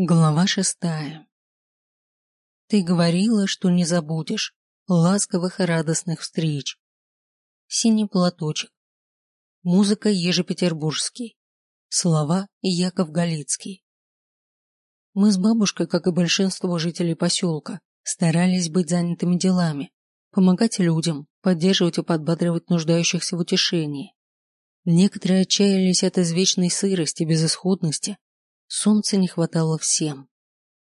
Глава шестая. Ты говорила, что не забудешь ласковых и радостных встреч. Синий платочек. Музыка Ежепетербургский. Слова Яков Галицкий. Мы с бабушкой, как и большинство жителей поселка, старались быть занятыми делами, помогать людям, поддерживать и подбадривать нуждающихся в утешении. Некоторые отчаялись от извечной сырости, безысходности, Солнца не хватало всем.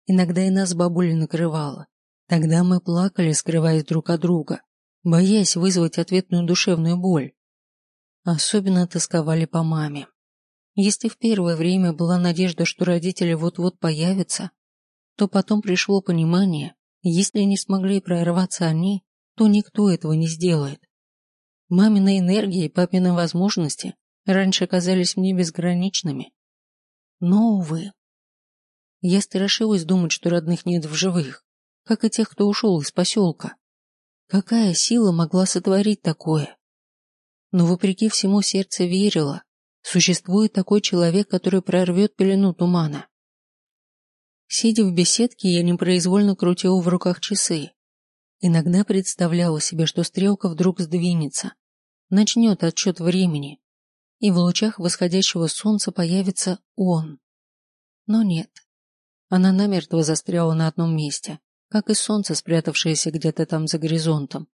Иногда и нас бабуля накрывала. Тогда мы плакали, скрываясь друг от друга, боясь вызвать ответную душевную боль. Особенно тосковали по маме. Если в первое время была надежда, что родители вот-вот появятся, то потом пришло понимание, если не смогли прорваться они, то никто этого не сделает. Мамина энергия и папины возможности раньше казались мне безграничными, но, увы. Я страшилась думать, что родных нет в живых, как и тех, кто ушел из поселка. Какая сила могла сотворить такое? Но, вопреки всему, сердце верило. Существует такой человек, который прорвет пелену тумана. Сидя в беседке, я непроизвольно крутила в руках часы. Иногда представляла себе, что стрелка вдруг сдвинется, начнет отсчет времени, и в лучах восходящего солнца появится он. Но нет. Она намертво застряла на одном месте, как и солнце, спрятавшееся где-то там за горизонтом.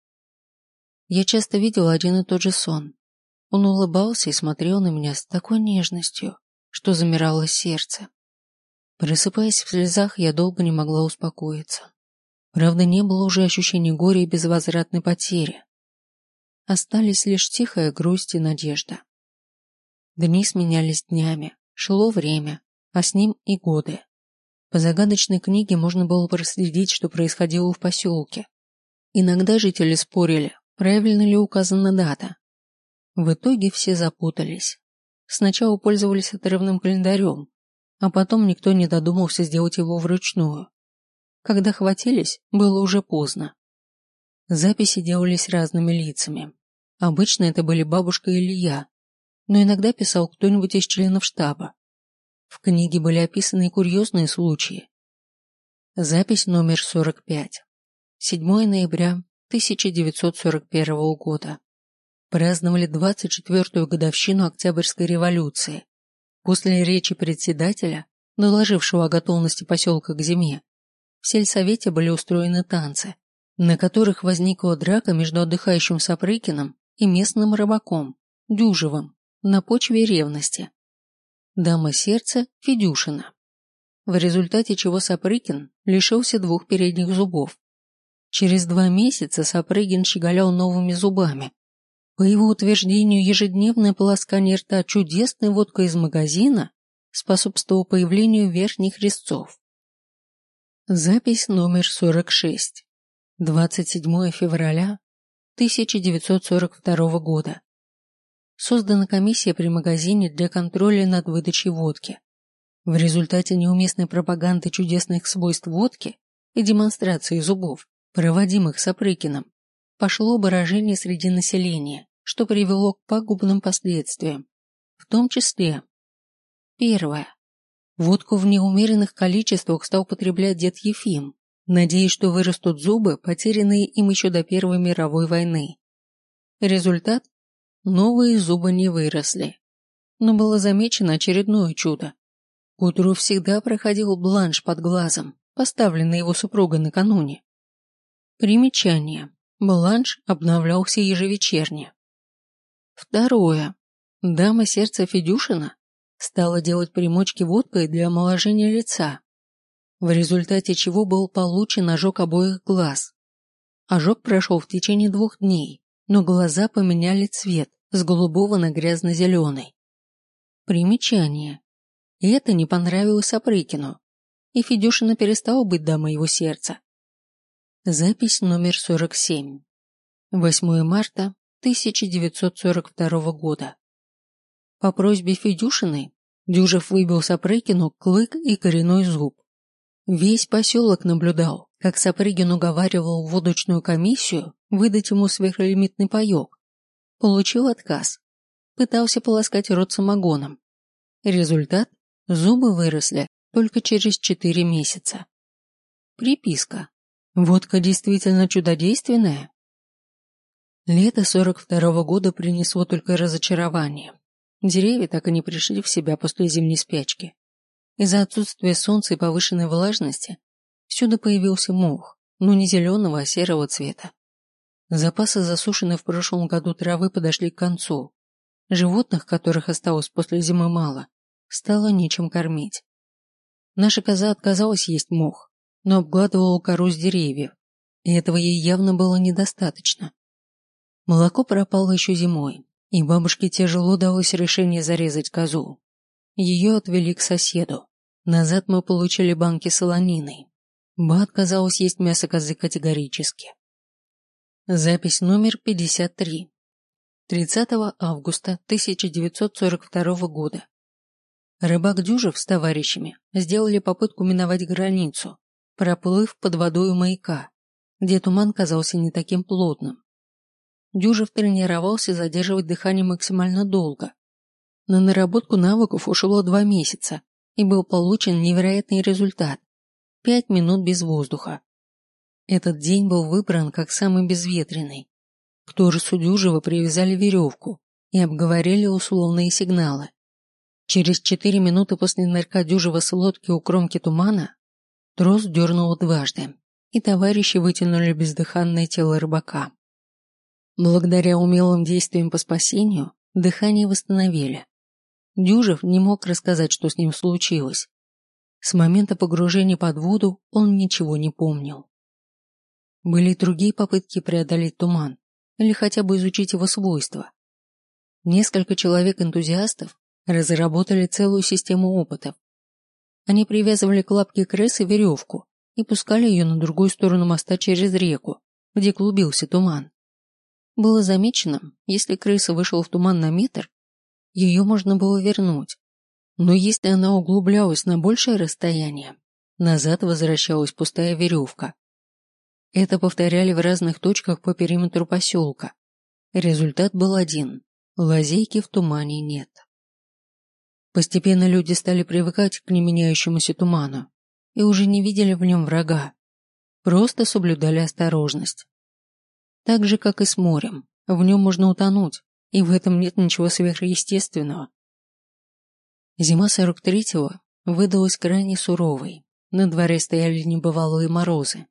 Я часто видела один и тот же сон. Он улыбался и смотрел на меня с такой нежностью, что замирало сердце. Просыпаясь в слезах, я долго не могла успокоиться. Правда, не было уже ощущения горя и безвозвратной потери. Остались лишь тихая грусть и надежда. Дни сменялись днями, шло время, а с ним и годы. По загадочной книге можно было проследить, что происходило в поселке. Иногда жители спорили, правильно ли указана дата. В итоге все запутались. Сначала пользовались отрывным календарем, а потом никто не додумался сделать его вручную. Когда хватились, было уже поздно. Записи делались разными лицами. Обычно это были бабушка или я, но иногда писал кто-нибудь из членов штаба. В книге были описаны курьезные случаи. Запись номер 45. 7 ноября 1941 года. Праздновали 24-ю годовщину Октябрьской революции. После речи председателя, доложившего о готовности поселка к зиме, в сельсовете были устроены танцы, на которых возникла драка между отдыхающим Сапрыкиным и местным рыбаком, Дюжевым на почве ревности. Дама сердца Федюшина. В результате чего Сапрыкин лишился двух передних зубов. Через два месяца Сапрыгин щеголял новыми зубами. По его утверждению, ежедневное полоскание рта чудесной водкой из магазина способствовало появлению верхних резцов. Запись номер 46. 27 февраля 1942 года. Создана комиссия при магазине для контроля над выдачей водки. В результате неуместной пропаганды чудесных свойств водки и демонстрации зубов, проводимых Сапрыкиным, пошло выражение среди населения, что привело к пагубным последствиям, в том числе Первое. Водку в неумеренных количествах стал употреблять дед Ефим, надеясь, что вырастут зубы, потерянные им еще до Первой мировой войны. Результат Новые зубы не выросли. Но было замечено очередное чудо. К утру всегда проходил бланш под глазом, поставленный его супругой накануне. Примечание. Бланш обновлялся ежевечерне. Второе. Дама сердца Федюшина стала делать примочки водкой для омоложения лица, в результате чего был получен ожог обоих глаз. Ожог прошел в течение двух дней, но глаза поменяли цвет с голубого на грязно-зеленый. Примечание. И это не понравилось Апрыкину, и Федюшина перестала быть дамой его сердца. Запись номер 47. 8 марта 1942 года. По просьбе Федюшиной Дюжев выбил Сапрыкину клык и коренной зуб. Весь поселок наблюдал, как Сапрыгин уговаривал водочную комиссию выдать ему сверхлимитный паек, Получил отказ. Пытался полоскать рот самогоном. Результат – зубы выросли только через четыре месяца. Приписка. Водка действительно чудодейственная? Лето 42-го года принесло только разочарование. Деревья так и не пришли в себя после зимней спячки. Из-за отсутствия солнца и повышенной влажности всюду появился мох, но не зеленого, а серого цвета. Запасы засушенной в прошлом году травы подошли к концу. Животных, которых осталось после зимы мало, стало нечем кормить. Наша коза отказалась есть мох, но обгладывала кору с деревьев, и этого ей явно было недостаточно. Молоко пропало еще зимой, и бабушке тяжело далось решение зарезать козу. Ее отвели к соседу. Назад мы получили банки солонины. Ба отказалась есть мясо козы категорически. Запись номер 53. 30 августа 1942 года. Рыбак Дюжев с товарищами сделали попытку миновать границу, проплыв под водой у маяка, где туман казался не таким плотным. Дюжев тренировался задерживать дыхание максимально долго. На наработку навыков ушло два месяца, и был получен невероятный результат – пять минут без воздуха. Этот день был выбран как самый безветренный. К торсу Дюжева привязали веревку и обговорили условные сигналы. Через четыре минуты после нырка Дюжева с лодки у кромки тумана трос дернул дважды, и товарищи вытянули бездыханное тело рыбака. Благодаря умелым действиям по спасению, дыхание восстановили. Дюжев не мог рассказать, что с ним случилось. С момента погружения под воду он ничего не помнил. Были и другие попытки преодолеть туман или хотя бы изучить его свойства. Несколько человек-энтузиастов разработали целую систему опытов. Они привязывали к лапке крысы веревку и пускали ее на другую сторону моста через реку, где клубился туман. Было замечено, если крыса вышла в туман на метр, ее можно было вернуть. Но если она углублялась на большее расстояние, назад возвращалась пустая веревка. Это повторяли в разных точках по периметру поселка. Результат был один – лазейки в тумане нет. Постепенно люди стали привыкать к неменяющемуся туману и уже не видели в нем врага. Просто соблюдали осторожность. Так же, как и с морем, в нем можно утонуть, и в этом нет ничего сверхъестественного. Зима 43-го выдалась крайне суровой. На дворе стояли небывалые морозы.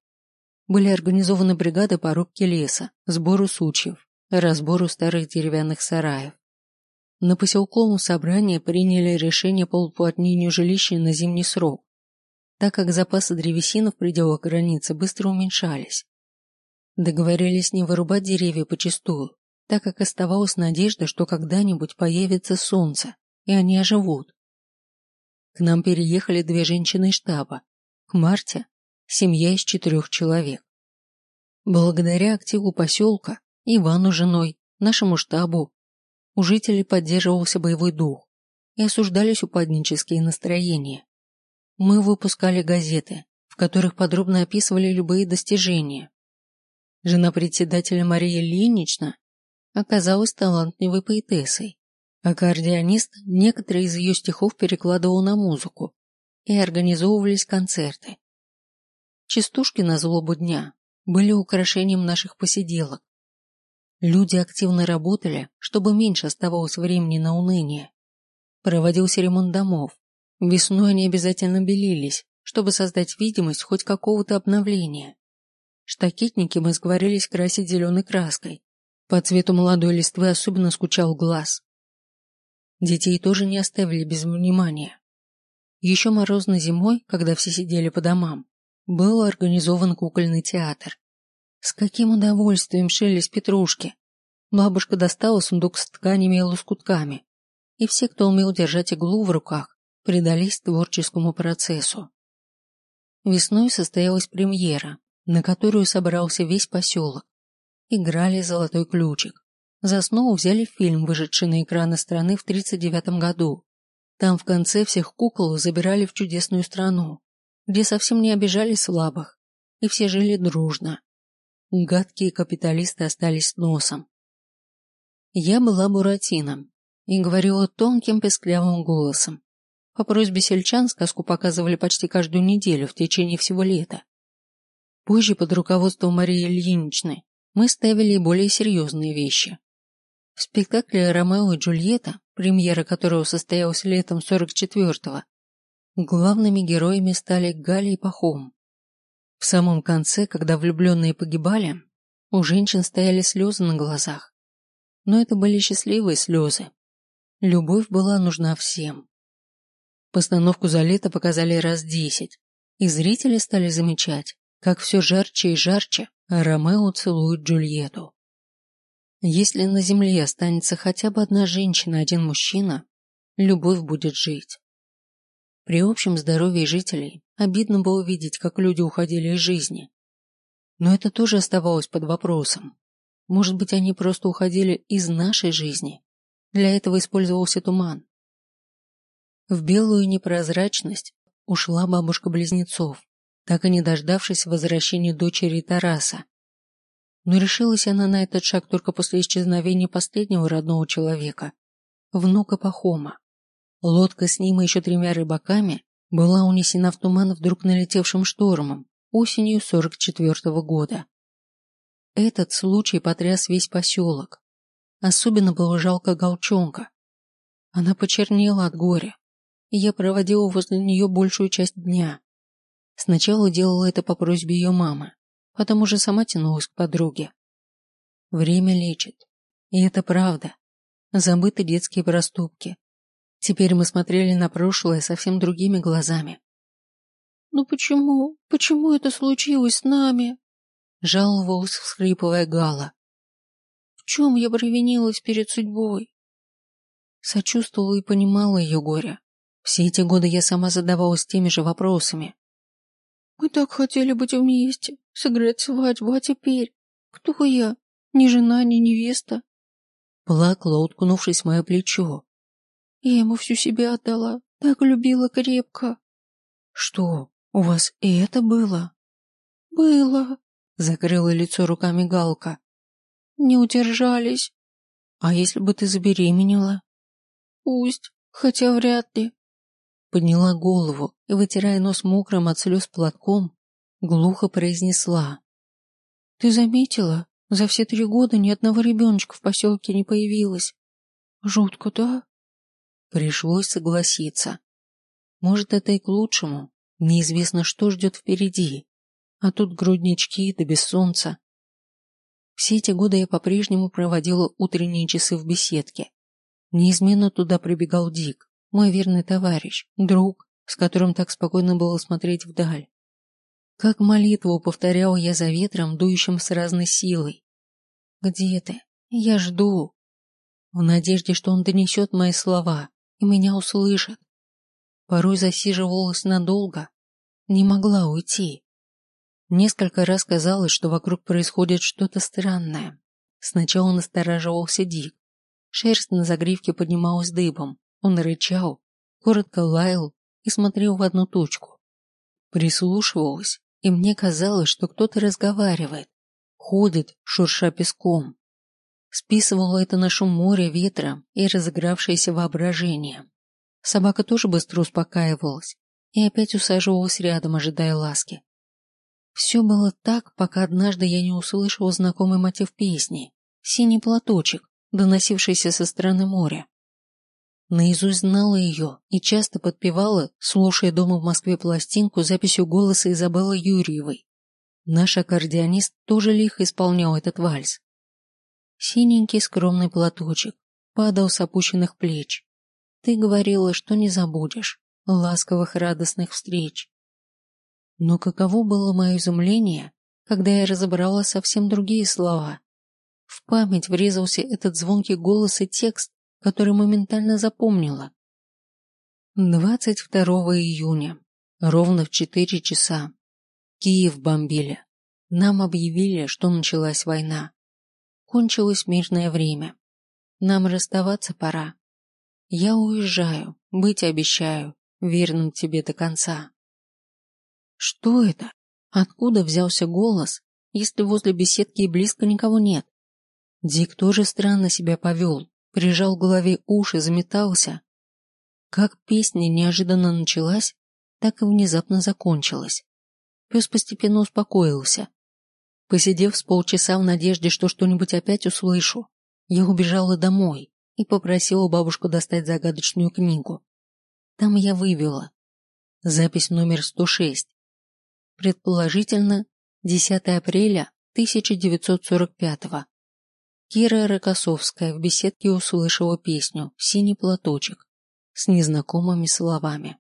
Были организованы бригады по рубке леса, сбору сучьев, разбору старых деревянных сараев. На поселковом собрании приняли решение по уплотнению жилища на зимний срок, так как запасы древесины в пределах границы быстро уменьшались. Договорились не вырубать деревья почастую, так как оставалась надежда, что когда-нибудь появится солнце, и они оживут. К нам переехали две женщины штаба. К Марте – семья из четырех человек. Благодаря активу поселка, Ивану женой, нашему штабу, у жителей поддерживался боевой дух и осуждались упаднические настроения. Мы выпускали газеты, в которых подробно описывали любые достижения, Жена председателя Мария Ильинична оказалась талантливой поэтессой. Аккордеонист некоторые из ее стихов перекладывал на музыку, и организовывались концерты. Частушки на злобу дня были украшением наших посиделок. Люди активно работали, чтобы меньше оставалось времени на уныние. Проводился ремонт домов. Весной они обязательно белились, чтобы создать видимость хоть какого-то обновления. Штакетники мы сговорились красить зеленой краской. По цвету молодой листвы особенно скучал глаз. Детей тоже не оставили без внимания. Еще морозной зимой, когда все сидели по домам, был организован кукольный театр. С каким удовольствием шились петрушки. Бабушка достала сундук с тканями и лоскутками, и все, кто умел держать иглу в руках, предались творческому процессу. Весной состоялась премьера, на которую собрался весь поселок. Играли «Золотой ключик». За основу взяли фильм, вышедший на экраны страны в 1939 году. Там в конце всех кукол забирали в чудесную страну, где совсем не обижали слабых, и все жили дружно. Гадкие капиталисты остались носом. Я была Буратином и говорила тонким песклявым голосом. По просьбе сельчан сказку показывали почти каждую неделю в течение всего лета. Позже под руководством Марии Ильиничны мы ставили более серьезные вещи. В спектакле «Ромео и Джульетта», премьера которого состоялась летом 44-го, главными героями стали Галя и Пахом. В самом конце, когда влюбленные погибали, у женщин стояли слезы на глазах. Но это были счастливые слезы. Любовь была нужна всем. Постановку за лето показали раз десять, и зрители стали замечать, как все жарче и жарче Ромео целует Джульетту. Если на земле останется хотя бы одна женщина, один мужчина, любовь будет жить. При общем здоровье жителей обидно было видеть, как люди уходили из жизни. Но это тоже оставалось под вопросом. Может быть, они просто уходили из нашей жизни. Для этого использовался туман. В белую непрозрачность ушла бабушка близнецов, так и не дождавшись возвращения дочери Тараса. Но решилась она на этот шаг только после исчезновения последнего родного человека, внука Пахома. Лодка с ним и еще тремя рыбаками была унесена в туман вдруг налетевшим штормом осенью 44-го года. Этот случай потряс весь поселок. Особенно было жалко Голчонка. Она почернела от горя, и я проводила возле нее большую часть дня. Сначала делала это по просьбе ее мамы, потом уже сама тянулась к подруге. Время лечит. И это правда. Забыты детские проступки. Теперь мы смотрели на прошлое совсем другими глазами. «Ну почему? Почему это случилось с нами?» Жаловалась, всхлипывая Гала. «В чем я провинилась перед судьбой?» Сочувствовала и понимала ее горе. Все эти годы я сама задавалась теми же вопросами. Мы так хотели быть вместе, сыграть свадьбу, а теперь... Кто я? Ни жена, ни невеста. Плакала, уткнувшись в мое плечо. Я ему всю себя отдала, так любила крепко. Что, у вас и это было? Было, закрыла лицо руками Галка. Не удержались. А если бы ты забеременела? Пусть, хотя вряд ли подняла голову и, вытирая нос мокрым от слез платком, глухо произнесла. «Ты заметила? За все три года ни одного ребеночка в поселке не появилось. Жутко, да?» Пришлось согласиться. Может, это и к лучшему. Неизвестно, что ждет впереди. А тут груднички да без солнца. Все эти годы я по-прежнему проводила утренние часы в беседке. Неизменно туда прибегал Дик, мой верный товарищ, друг, с которым так спокойно было смотреть вдаль. Как молитву повторял я за ветром, дующим с разной силой. «Где ты? Я жду!» В надежде, что он донесет мои слова и меня услышит. Порой засиживалась надолго, не могла уйти. Несколько раз казалось, что вокруг происходит что-то странное. Сначала настораживался Дик. Шерсть на загривке поднималась дыбом, он рычал, коротко лаял и смотрел в одну точку. Прислушивалась, и мне казалось, что кто-то разговаривает, ходит, шурша песком. Списывала это на шум моря, ветра и разыгравшееся воображение. Собака тоже быстро успокаивалась и опять усаживалась рядом, ожидая ласки. Все было так, пока однажды я не услышала знакомый мотив песни «Синий платочек», доносившийся со стороны моря. Наизусть знала ее и часто подпевала, слушая дома в Москве пластинку записью голоса Изабеллы Юрьевой. Наш аккордеонист тоже лихо исполнял этот вальс. Синенький скромный платочек падал с опущенных плеч. Ты говорила, что не забудешь ласковых радостных встреч. Но каково было мое изумление, когда я разобрала совсем другие слова. В память врезался этот звонкий голос и текст, который моментально запомнила. 22 июня, ровно в 4 часа. Киев бомбили. Нам объявили, что началась война. Кончилось мирное время. Нам расставаться пора. Я уезжаю, быть обещаю, верным тебе до конца. Что это? Откуда взялся голос, если возле беседки и близко никого нет? Дик тоже странно себя повел, прижал к голове уши, заметался. Как песня неожиданно началась, так и внезапно закончилась. Пес постепенно успокоился. Посидев с полчаса в надежде, что что-нибудь опять услышу, я убежала домой и попросила бабушку достать загадочную книгу. Там я вывела. Запись номер 106. Предположительно, 10 апреля 1945 -го. Кира Рокоссовская в беседке услышала песню «Синий платочек» с незнакомыми словами.